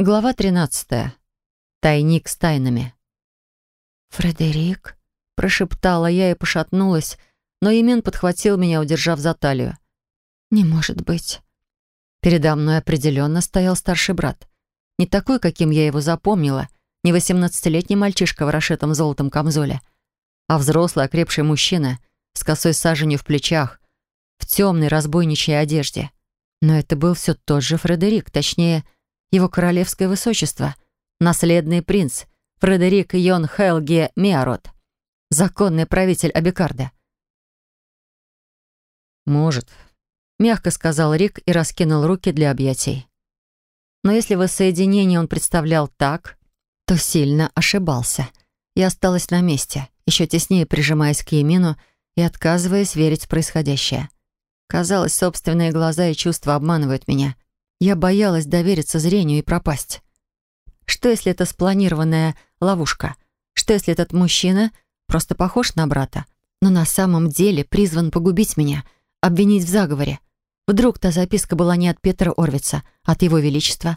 Глава 13. Тайник с тайнами. «Фредерик?» — прошептала я и пошатнулась, но Имен подхватил меня, удержав за талию. «Не может быть». Передо мной определенно стоял старший брат. Не такой, каким я его запомнила, не восемнадцатилетний мальчишка в расшитом золотом камзоле, а взрослый, окрепший мужчина с косой саженью в плечах, в темной разбойничьей одежде. Но это был все тот же Фредерик, точнее, его королевское высочество, наследный принц Фредерик Йон Хелге Миарот, законный правитель Абикарда. «Может», — мягко сказал Рик и раскинул руки для объятий. Но если воссоединение он представлял так, то сильно ошибался. Я осталась на месте, еще теснее прижимаясь к Емину и отказываясь верить в происходящее. Казалось, собственные глаза и чувства обманывают меня. Я боялась довериться зрению и пропасть. Что, если это спланированная ловушка? Что, если этот мужчина просто похож на брата, но на самом деле призван погубить меня, обвинить в заговоре? Вдруг та записка была не от Петра Орвица, а от его величества?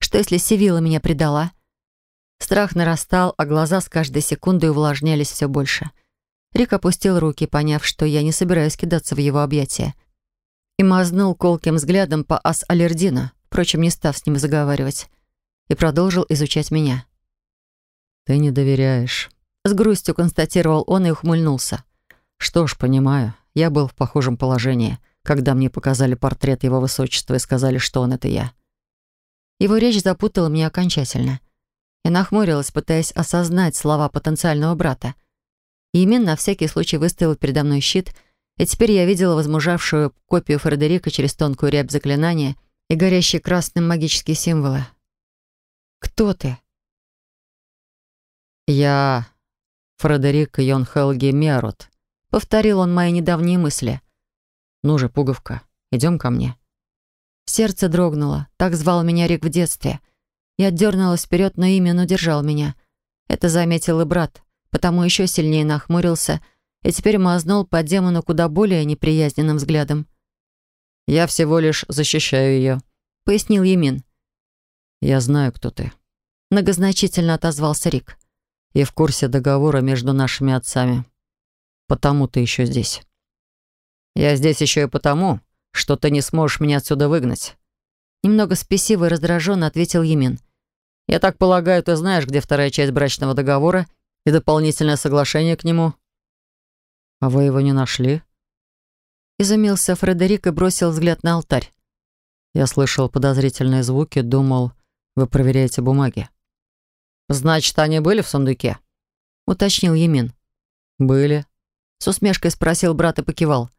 Что, если Севила меня предала? Страх нарастал, а глаза с каждой секундой увлажнялись все больше. Рик опустил руки, поняв, что я не собираюсь кидаться в его объятия и мазнул колким взглядом по ас-аллердина, впрочем, не став с ним заговаривать, и продолжил изучать меня. «Ты не доверяешь», — с грустью констатировал он и ухмыльнулся. «Что ж, понимаю, я был в похожем положении, когда мне показали портрет его высочества и сказали, что он — это я». Его речь запутала меня окончательно. Я нахмурилась, пытаясь осознать слова потенциального брата. И именно на всякий случай выставил передо мной щит — и теперь я видела возмужавшую копию Фредерика через тонкую рябь заклинания и горящие красным магические символы. «Кто ты?» «Я Фредерик Йон Хелги Мерот», — повторил он мои недавние мысли. «Ну же, пуговка, идем ко мне». Сердце дрогнуло. Так звал меня Рик в детстве. Я дернулась вперед, но именно удержал меня. Это заметил и брат, потому еще сильнее нахмурился — и теперь мазнул по демону куда более неприязненным взглядом. «Я всего лишь защищаю ее», — пояснил Емин. «Я знаю, кто ты», — многозначительно отозвался Рик. «И в курсе договора между нашими отцами. Потому ты еще здесь». «Я здесь еще и потому, что ты не сможешь меня отсюда выгнать». Немного спесиво и раздраженно ответил Емин. «Я так полагаю, ты знаешь, где вторая часть брачного договора и дополнительное соглашение к нему?» «А вы его не нашли?» Изумился Фредерик и бросил взгляд на алтарь. «Я слышал подозрительные звуки, думал, вы проверяете бумаги». «Значит, они были в сундуке?» — уточнил Емин. «Были», — с усмешкой спросил брат и покивал.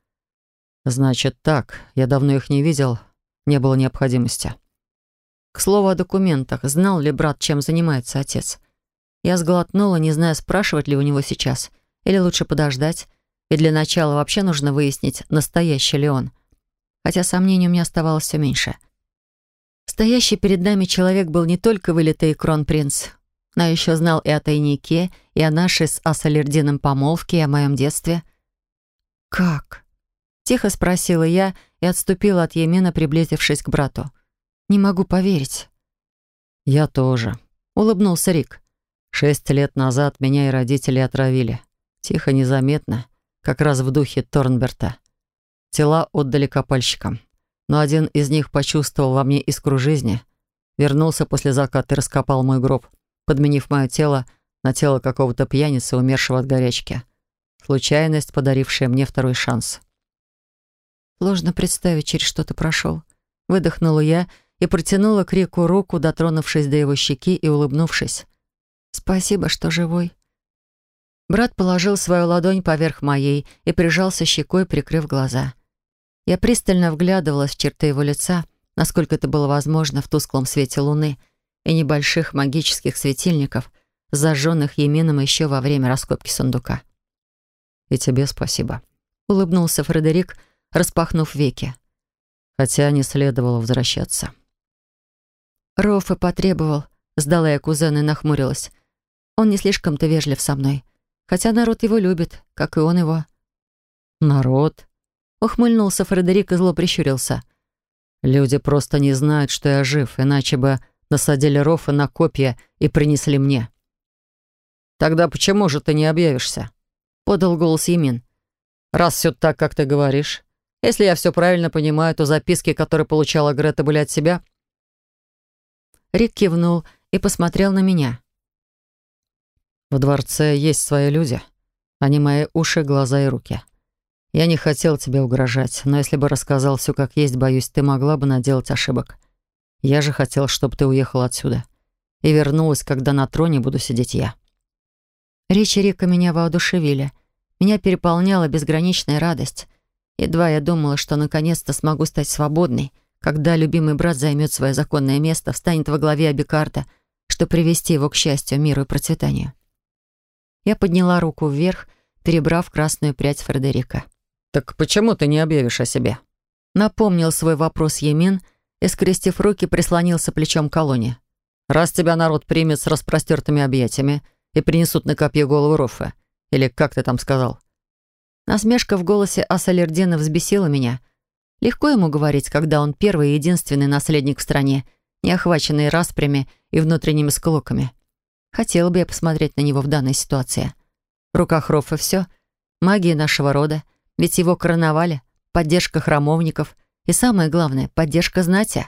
«Значит так, я давно их не видел, не было необходимости». К слову о документах, знал ли брат, чем занимается отец? Я сглотнула, не зная, спрашивать ли у него сейчас, или лучше подождать, и для начала вообще нужно выяснить, настоящий ли он. Хотя сомнений у меня оставалось все меньше. Стоящий перед нами человек был не только вылитый кронпринц, но еще знал и о тайнике, и о нашей с Ассалердином помолвке, и о моем детстве. «Как?» — тихо спросила я и отступила от Емена, приблизившись к брату. «Не могу поверить». «Я тоже», — улыбнулся Рик. «Шесть лет назад меня и родители отравили. Тихо, незаметно как раз в духе Торнберта. Тела отдали копальщикам, но один из них почувствовал во мне искру жизни, вернулся после заката и раскопал мой гроб, подменив мое тело на тело какого-то пьяницы, умершего от горячки. Случайность, подарившая мне второй шанс. Сложно представить, через что ты прошел. Выдохнула я и протянула к Рику руку, дотронувшись до его щеки и улыбнувшись. «Спасибо, что живой». Брат положил свою ладонь поверх моей и прижался щекой, прикрыв глаза. Я пристально вглядывалась в черты его лица, насколько это было возможно в тусклом свете луны и небольших магических светильников, зажженных Емином еще во время раскопки сундука. «И тебе спасибо», — улыбнулся Фредерик, распахнув веки. «Хотя не следовало возвращаться». Роф и потребовал, сдала я кузена и нахмурилась. Он не слишком-то вежлив со мной. Хотя народ его любит, как и он его. «Народ?» — ухмыльнулся Фредерик и зло прищурился. «Люди просто не знают, что я жив, иначе бы насадили рофы на копья и принесли мне. «Тогда почему же ты не объявишься?» — подал голос Емин. «Раз все так, как ты говоришь. Если я все правильно понимаю, то записки, которые получала Грета, были от себя». Рик кивнул и посмотрел на меня. «В дворце есть свои люди. Они мои уши, глаза и руки. Я не хотел тебе угрожать, но если бы рассказал все как есть, боюсь, ты могла бы наделать ошибок. Я же хотел, чтобы ты уехал отсюда и вернулась, когда на троне буду сидеть я». Речи Рика меня воодушевили. Меня переполняла безграничная радость. Едва я думала, что наконец-то смогу стать свободной, когда любимый брат займет свое законное место, встанет во главе Абикарта, чтобы привести его к счастью, миру и процветанию. Я подняла руку вверх, перебрав красную прядь Фредерика. «Так почему ты не объявишь о себе?» Напомнил свой вопрос Емин и, скрестив руки, прислонился плечом к колонне. «Раз тебя народ примет с распростертыми объятиями и принесут на копье голову Роффа, или как ты там сказал?» Насмешка в голосе Асалердина взбесила меня. Легко ему говорить, когда он первый и единственный наследник в стране, не охваченный распрями и внутренними склоками. Хотела бы я посмотреть на него в данной ситуации. В руках Роффа все. Магия нашего рода — ведь его короновали, поддержка храмовников и, самое главное, поддержка знати.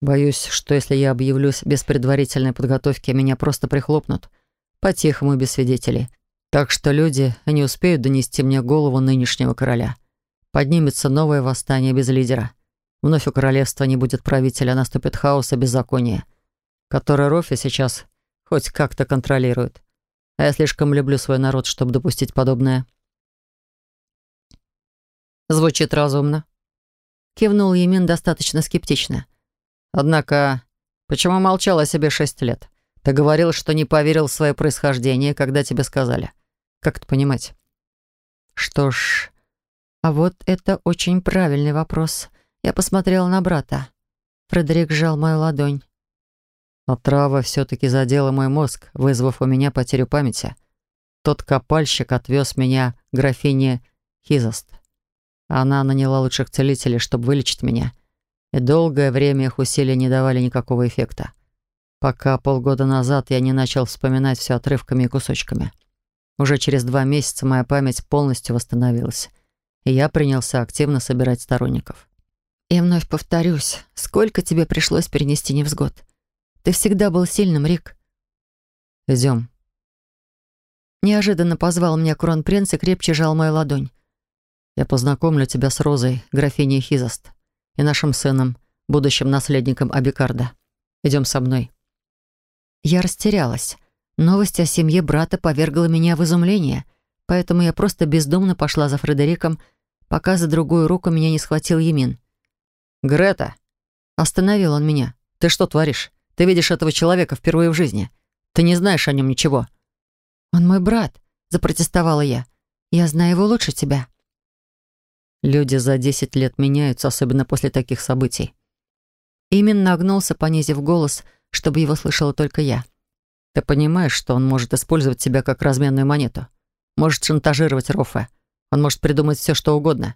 Боюсь, что если я объявлюсь без предварительной подготовки, меня просто прихлопнут. По-тихому, без свидетелей. Так что люди не успеют донести мне голову нынешнего короля. Поднимется новое восстание без лидера. Вновь у королевства не будет правителя, наступит хаос и беззаконие, которое Рофи сейчас хоть как-то контролирует. А я слишком люблю свой народ, чтобы допустить подобное. Звучит разумно. Кивнул Емин достаточно скептично. Однако, почему молчал о себе шесть лет? Ты говорил, что не поверил в свое происхождение, когда тебе сказали. Как это понимать? Что ж, а вот это очень правильный вопрос. Я посмотрела на брата. Фредерик сжал мою ладонь. Но трава все-таки задела мой мозг, вызвав у меня потерю памяти. Тот копальщик отвез меня к графине Хизост. Она наняла лучших целителей, чтобы вылечить меня. И долгое время их усилия не давали никакого эффекта. Пока полгода назад я не начал вспоминать все отрывками и кусочками. Уже через два месяца моя память полностью восстановилась. И я принялся активно собирать сторонников. И вновь повторюсь, сколько тебе пришлось перенести невзгод. Ты всегда был сильным, Рик. Идем. Неожиданно позвал меня кронпринц и крепче жал мою ладонь. Я познакомлю тебя с Розой, графиней Хизост, и нашим сыном, будущим наследником Абикарда. Идем со мной». Я растерялась. Новость о семье брата повергла меня в изумление, поэтому я просто бездумно пошла за Фредериком, пока за другую руку меня не схватил Емин. «Грета!» Остановил он меня. «Ты что творишь? Ты видишь этого человека впервые в жизни. Ты не знаешь о нем ничего». «Он мой брат», — запротестовала я. «Я знаю его лучше тебя». Люди за десять лет меняются, особенно после таких событий. Именно нагнулся, понизив голос, чтобы его слышала только я. Ты понимаешь, что он может использовать тебя как разменную монету? Может шантажировать Рофе. Он может придумать все, что угодно.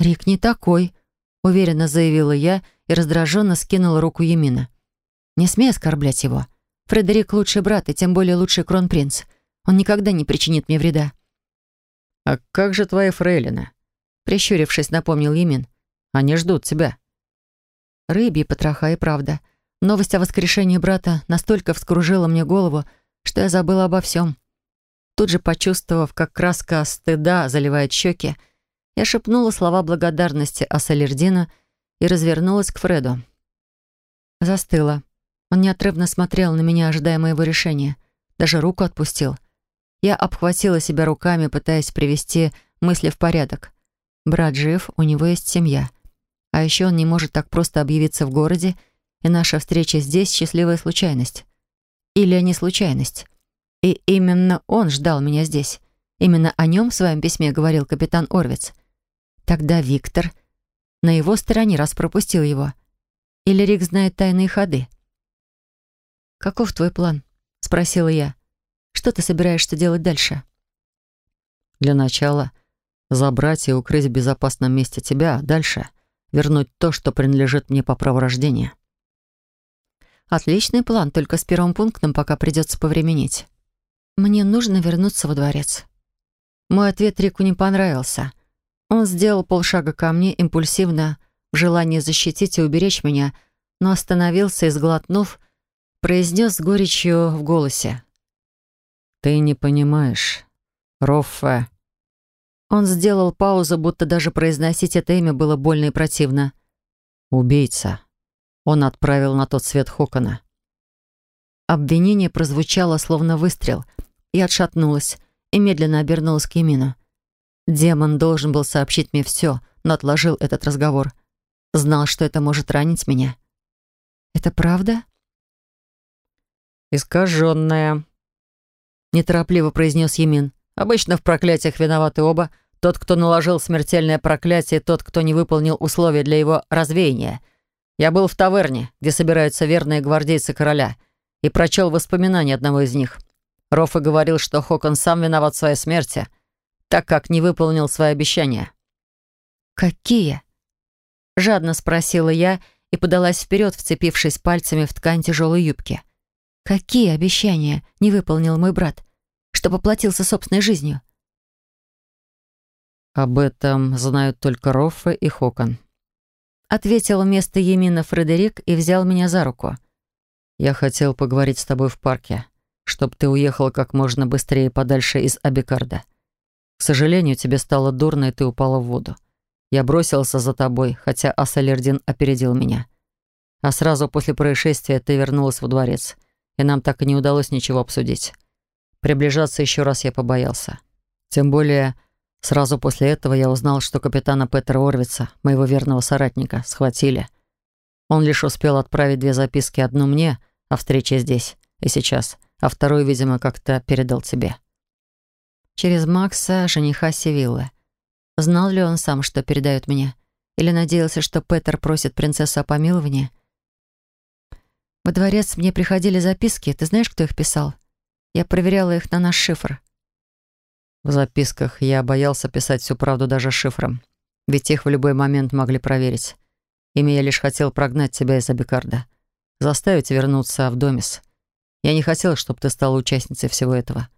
«Рик не такой», — уверенно заявила я и раздраженно скинула руку Емина. «Не смей оскорблять его. Фредерик лучший брат и тем более лучший кронпринц. Он никогда не причинит мне вреда». «А как же твои фрейлины?» Прищурившись, напомнил Емин. «Они ждут тебя». Рыбьи потроха и правда. Новость о воскрешении брата настолько вскружила мне голову, что я забыла обо всем. Тут же почувствовав, как краска стыда заливает щеки, я шепнула слова благодарности Ассалердину и развернулась к Фреду. Застыла. Он неотрывно смотрел на меня, ожидая моего решения. Даже руку отпустил. Я обхватила себя руками, пытаясь привести мысли в порядок. Брат жив, у него есть семья. А еще он не может так просто объявиться в городе, и наша встреча здесь — счастливая случайность. Или не случайность. И именно он ждал меня здесь. Именно о нем в своем письме говорил капитан Орвиц. Тогда Виктор на его стороне раз пропустил его. Или Рик знает тайные ходы. «Каков твой план?» — спросила я. «Что ты собираешься делать дальше?» «Для начала Забрать и укрыть в безопасном месте тебя, а дальше вернуть то, что принадлежит мне по праву рождения. Отличный план, только с первым пунктом пока придется повременить. Мне нужно вернуться во дворец. Мой ответ Рику не понравился. Он сделал полшага ко мне, импульсивно, в желании защитить и уберечь меня, но остановился и, сглотнув, произнес с горечью в голосе. «Ты не понимаешь. Роффе...» Он сделал паузу, будто даже произносить это имя было больно и противно. «Убийца. Он отправил на тот свет Хокона». Обвинение прозвучало, словно выстрел. Я отшатнулась и медленно обернулась к Емину. Демон должен был сообщить мне все, но отложил этот разговор. Знал, что это может ранить меня. «Это правда?» «Искаженная», — неторопливо произнес Емин. «Обычно в проклятиях виноваты оба. Тот, кто наложил смертельное проклятие, тот, кто не выполнил условия для его развеяния. Я был в таверне, где собираются верные гвардейцы короля, и прочел воспоминания одного из них. Роффа говорил, что Хокон сам виноват в своей смерти, так как не выполнил свои обещания». «Какие?» — жадно спросила я и подалась вперед, вцепившись пальцами в ткань тяжелой юбки. Какие обещания не выполнил мой брат, что поплатился собственной жизнью? «Об этом знают только Роффе и Хокон», — ответил вместо Емина Фредерик и взял меня за руку. «Я хотел поговорить с тобой в парке, чтобы ты уехала как можно быстрее подальше из Абикарда. К сожалению, тебе стало дурно, и ты упала в воду. Я бросился за тобой, хотя Асалердин опередил меня. А сразу после происшествия ты вернулась во дворец и нам так и не удалось ничего обсудить. Приближаться еще раз я побоялся. Тем более, сразу после этого я узнал, что капитана Петра Орвица, моего верного соратника, схватили. Он лишь успел отправить две записки, одну мне о встрече здесь и сейчас, а вторую, видимо, как-то передал тебе. Через Макса, жениха Севиллы. Знал ли он сам, что передает мне? Или надеялся, что Петр просит принцессу о помиловании? Во дворец мне приходили записки. Ты знаешь, кто их писал? Я проверяла их на наш шифр. В записках я боялся писать всю правду даже шифром. Ведь их в любой момент могли проверить. Ими я лишь хотел прогнать тебя из Абикарда. Заставить вернуться в Домис. Я не хотел, чтобы ты стала участницей всего этого.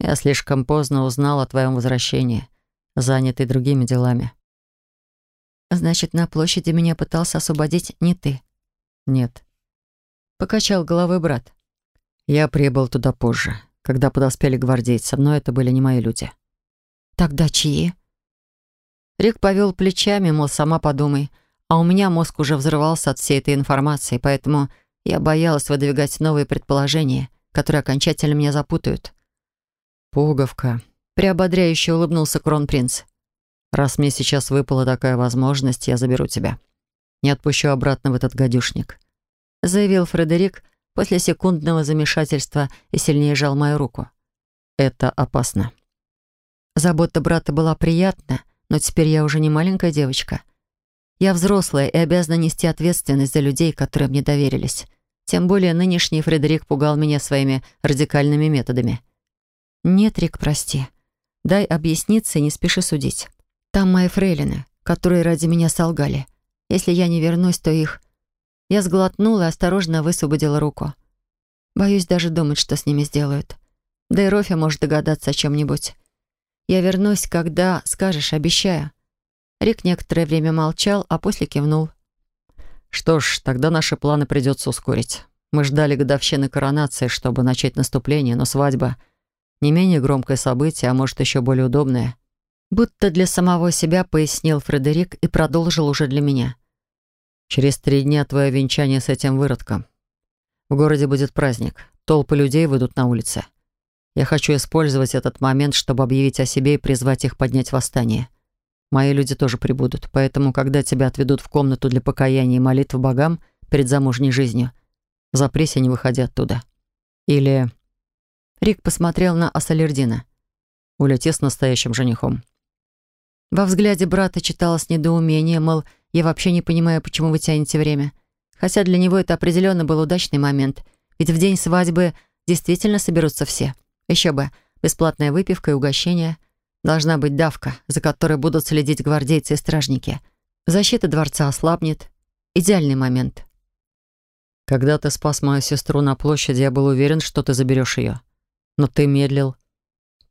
Я слишком поздно узнал о твоем возвращении, занятый другими делами. Значит, на площади меня пытался освободить не ты? Нет. Покачал головой брат. Я прибыл туда позже, когда подоспели гвардейцы, но это были не мои люди. Тогда чьи? Рик повел плечами, мол, сама подумай. А у меня мозг уже взрывался от всей этой информации, поэтому я боялась выдвигать новые предположения, которые окончательно меня запутают. «Пуговка», — приободряюще улыбнулся кронпринц. «Раз мне сейчас выпала такая возможность, я заберу тебя. Не отпущу обратно в этот гадюшник заявил Фредерик после секундного замешательства и сильнее жал мою руку. «Это опасно». Забота брата была приятна, но теперь я уже не маленькая девочка. Я взрослая и обязана нести ответственность за людей, которые мне доверились. Тем более нынешний Фредерик пугал меня своими радикальными методами. «Нет, Рик, прости. Дай объясниться и не спеши судить. Там мои фрейлины, которые ради меня солгали. Если я не вернусь, то их я сглотнула и осторожно высвободила руку. Боюсь даже думать, что с ними сделают. Да и Рофи может догадаться о чем-нибудь. Я вернусь, когда скажешь, обещаю. Рик некоторое время молчал, а после кивнул. Что ж, тогда наши планы придется ускорить. Мы ждали годовщины коронации, чтобы начать наступление, но свадьба — не менее громкое событие, а может, еще более удобное. Будто для самого себя пояснил Фредерик и продолжил уже для меня. Через три дня твое венчание с этим выродком. В городе будет праздник. Толпы людей выйдут на улицы. Я хочу использовать этот момент, чтобы объявить о себе и призвать их поднять восстание. Мои люди тоже прибудут, поэтому, когда тебя отведут в комнату для покаяния и молитв богам перед замужней жизнью, запрись и не выходи оттуда. Или... Рик посмотрел на Ассалердина. Улети с настоящим женихом. Во взгляде брата читалось недоумение, мол, я вообще не понимаю, почему вы тянете время. Хотя для него это определенно был удачный момент. Ведь в день свадьбы действительно соберутся все. Еще бы, бесплатная выпивка и угощение. Должна быть давка, за которой будут следить гвардейцы и стражники. Защита дворца ослабнет. Идеальный момент. Когда ты спас мою сестру на площади, я был уверен, что ты заберешь ее. Но ты медлил.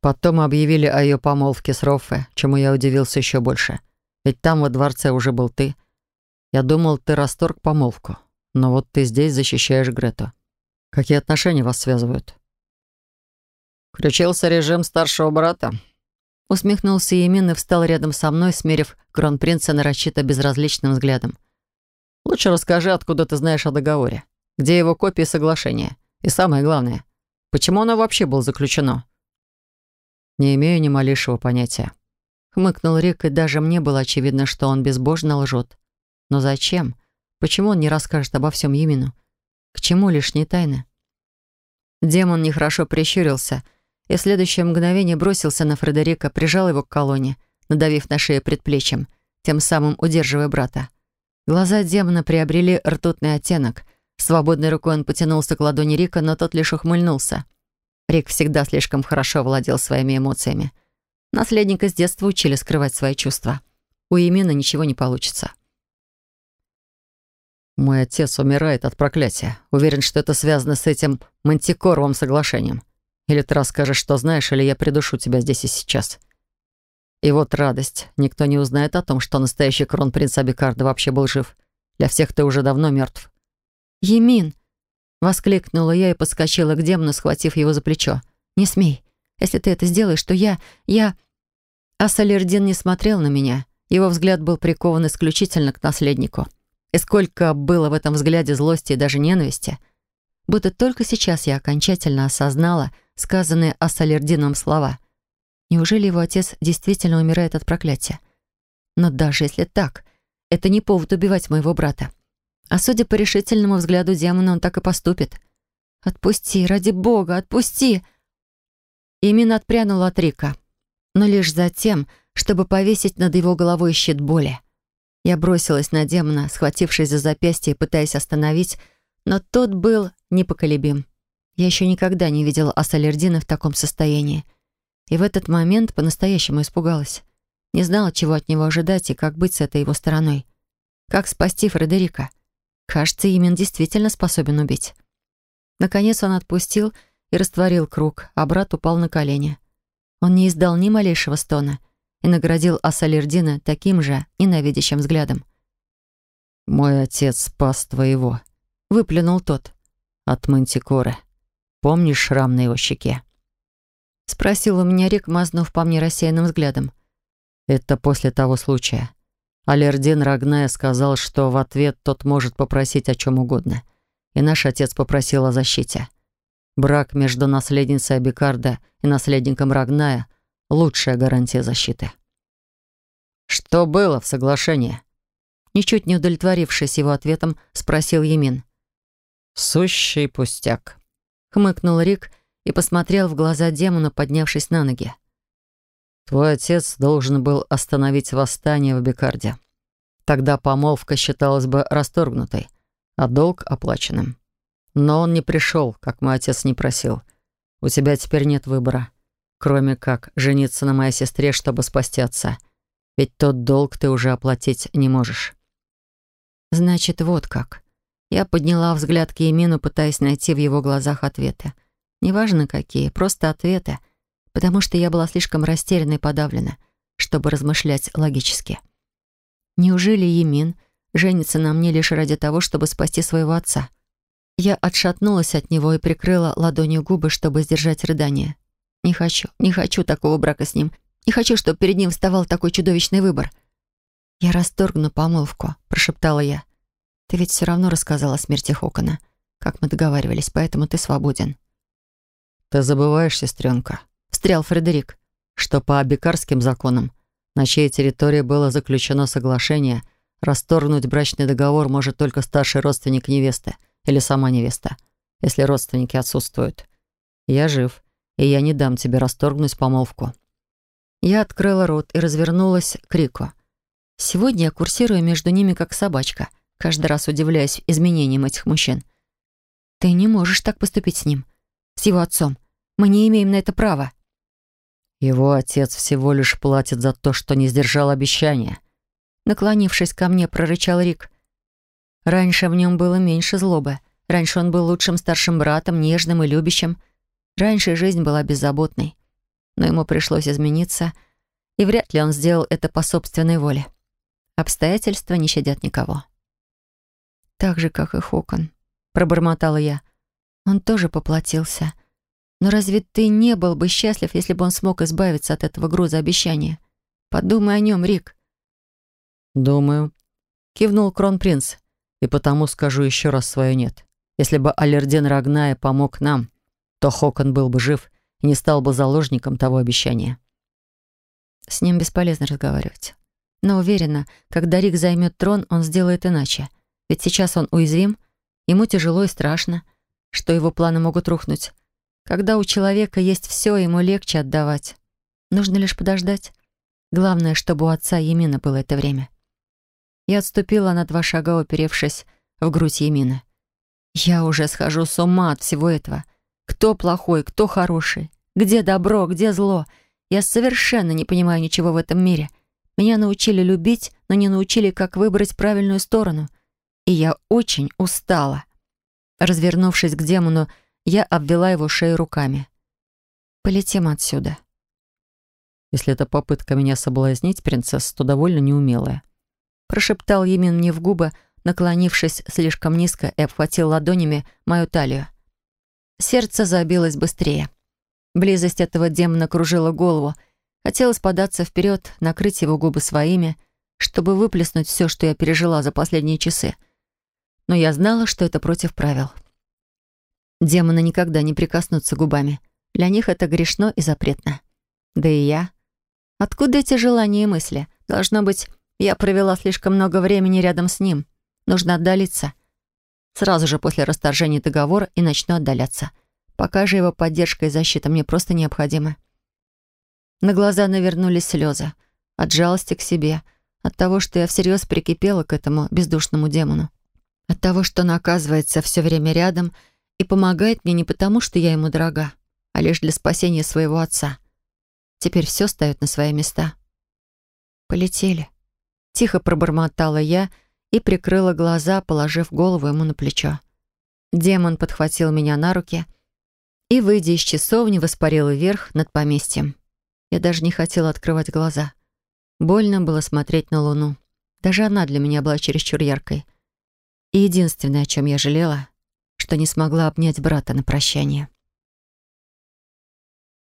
Потом объявили о ее помолвке с Роффе, чему я удивился еще больше. Ведь там во дворце уже был ты. Я думал, ты расторг помолвку. Но вот ты здесь защищаешь Грету. Какие отношения вас связывают? Включился режим старшего брата. Усмехнулся Емин и встал рядом со мной, смерив кронпринца нарочито безразличным взглядом. Лучше расскажи, откуда ты знаешь о договоре. Где его копии соглашения? И самое главное, почему оно вообще было заключено? Не имею ни малейшего понятия. Хмыкнул Рик, и даже мне было очевидно, что он безбожно лжет. Но зачем? Почему он не расскажет обо всем Емину? К чему лишние тайны? Демон нехорошо прищурился и в следующее мгновение бросился на Фредерика, прижал его к колонне, надавив на шею предплечьем, тем самым удерживая брата. Глаза демона приобрели ртутный оттенок. Свободной рукой он потянулся к ладони Рика, но тот лишь ухмыльнулся. Рик всегда слишком хорошо владел своими эмоциями. Наследника с детства учили скрывать свои чувства. У Емина ничего не получится. «Мой отец умирает от проклятия. Уверен, что это связано с этим мантикоровым соглашением. Или ты расскажешь, что знаешь, или я придушу тебя здесь и сейчас». И вот радость. Никто не узнает о том, что настоящий кронпринц Абикарда вообще был жив. Для всех ты уже давно мертв. «Емин!» — воскликнула я и подскочила к демону, схватив его за плечо. «Не смей. Если ты это сделаешь, то я... я...» А Салердин не смотрел на меня. Его взгляд был прикован исключительно к наследнику. И сколько было в этом взгляде злости и даже ненависти. Будто только сейчас я окончательно осознала сказанные о Салердином слова — Неужели его отец действительно умирает от проклятия? Но даже если так, это не повод убивать моего брата. А судя по решительному взгляду демона, он так и поступит. «Отпусти, ради бога, отпусти!» Имин отпрянула от Рика, но лишь за тем, чтобы повесить над его головой щит боли. Я бросилась на демона, схватившись за запястье и пытаясь остановить, но тот был непоколебим. Я еще никогда не видела Ассалердина в таком состоянии. И в этот момент по-настоящему испугалась. Не знала, чего от него ожидать и как быть с этой его стороной. Как спасти Фредерика? Кажется, Имен действительно способен убить. Наконец он отпустил и растворил круг, а брат упал на колени. Он не издал ни малейшего стона и наградил Ассалердина таким же ненавидящим взглядом. «Мой отец спас твоего», — выплюнул тот. «От мантикоры. Помнишь шрам на его щеке?» — спросил у меня Рик, мазнув по мне рассеянным взглядом. «Это после того случая. Алердин Рагная сказал, что в ответ тот может попросить о чем угодно. И наш отец попросил о защите. Брак между наследницей Абикарда и наследником Рагная — лучшая гарантия защиты». «Что было в соглашении?» Ничуть не удовлетворившись его ответом, спросил Емин. «Сущий пустяк», — хмыкнул Рик — и посмотрел в глаза демона, поднявшись на ноги. «Твой отец должен был остановить восстание в Бекарде. Тогда помолвка считалась бы расторгнутой, а долг оплаченным. Но он не пришел, как мой отец не просил. У тебя теперь нет выбора, кроме как жениться на моей сестре, чтобы спасти отца. Ведь тот долг ты уже оплатить не можешь». «Значит, вот как». Я подняла взгляд к Емину, пытаясь найти в его глазах ответы. Неважно какие, просто ответы, потому что я была слишком растеряна и подавлена, чтобы размышлять логически. Неужели Емин женится на мне лишь ради того, чтобы спасти своего отца? Я отшатнулась от него и прикрыла ладонью губы, чтобы сдержать рыдание. Не хочу, не хочу такого брака с ним. Не хочу, чтобы перед ним вставал такой чудовищный выбор. «Я расторгну помолвку», — прошептала я. «Ты ведь все равно рассказала о смерти Хокона, как мы договаривались, поэтому ты свободен». «Ты забываешь, сестренка», — встрял Фредерик, «что по абикарским законам, на чьей территории было заключено соглашение, расторгнуть брачный договор может только старший родственник невесты или сама невеста, если родственники отсутствуют. Я жив, и я не дам тебе расторгнуть помолвку». Я открыла рот и развернулась к Рику. Сегодня я курсирую между ними как собачка, каждый раз удивляясь изменениям этих мужчин. «Ты не можешь так поступить с ним, с его отцом. Мы не имеем на это права». «Его отец всего лишь платит за то, что не сдержал обещания». Наклонившись ко мне, прорычал Рик. Раньше в нем было меньше злобы, Раньше он был лучшим старшим братом, нежным и любящим. Раньше жизнь была беззаботной. Но ему пришлось измениться, и вряд ли он сделал это по собственной воле. Обстоятельства не щадят никого. «Так же, как и Хокон», — пробормотала я. «Он тоже поплатился. Но разве ты не был бы счастлив, если бы он смог избавиться от этого груза обещания? Подумай о нем, Рик». «Думаю», — кивнул кронпринц. «И потому скажу еще раз свое «нет». Если бы Алерден Рагная помог нам, то Хокон был бы жив и не стал бы заложником того обещания». С ним бесполезно разговаривать. Но уверена, когда Рик займет трон, он сделает иначе. Ведь сейчас он уязвим, ему тяжело и страшно, что его планы могут рухнуть. Когда у человека есть все, ему легче отдавать. Нужно лишь подождать. Главное, чтобы у отца Емина было это время. Я отступила на два шага, уперевшись в грудь Емина. Я уже схожу с ума от всего этого. Кто плохой, кто хороший? Где добро, где зло? Я совершенно не понимаю ничего в этом мире. Меня научили любить, но не научили, как выбрать правильную сторону. И я очень устала. Развернувшись к демону, я обвела его шею руками. «Полетим отсюда». «Если это попытка меня соблазнить, принцесса, то довольно неумелая», прошептал Емин мне в губы, наклонившись слишком низко и обхватил ладонями мою талию. Сердце забилось быстрее. Близость этого демона кружила голову. Хотелось податься вперед, накрыть его губы своими, чтобы выплеснуть все, что я пережила за последние часы. Но я знала, что это против правил. Демоны никогда не прикоснутся губами. Для них это грешно и запретно. Да и я. Откуда эти желания и мысли? Должно быть, я провела слишком много времени рядом с ним. Нужно отдалиться. Сразу же после расторжения договора и начну отдаляться. Пока же его поддержка и защита мне просто необходимы. На глаза навернулись слезы. От жалости к себе. От того, что я всерьез прикипела к этому бездушному демону. От того, что он оказывается все время рядом и помогает мне не потому, что я ему дорога, а лишь для спасения своего отца. Теперь все ставит на свои места. Полетели. Тихо пробормотала я и прикрыла глаза, положив голову ему на плечо. Демон подхватил меня на руки и, выйдя из часовни, воспарил вверх над поместьем. Я даже не хотела открывать глаза. Больно было смотреть на луну. Даже она для меня была чересчур яркой. И единственное, о чем я жалела, что не смогла обнять брата на прощание.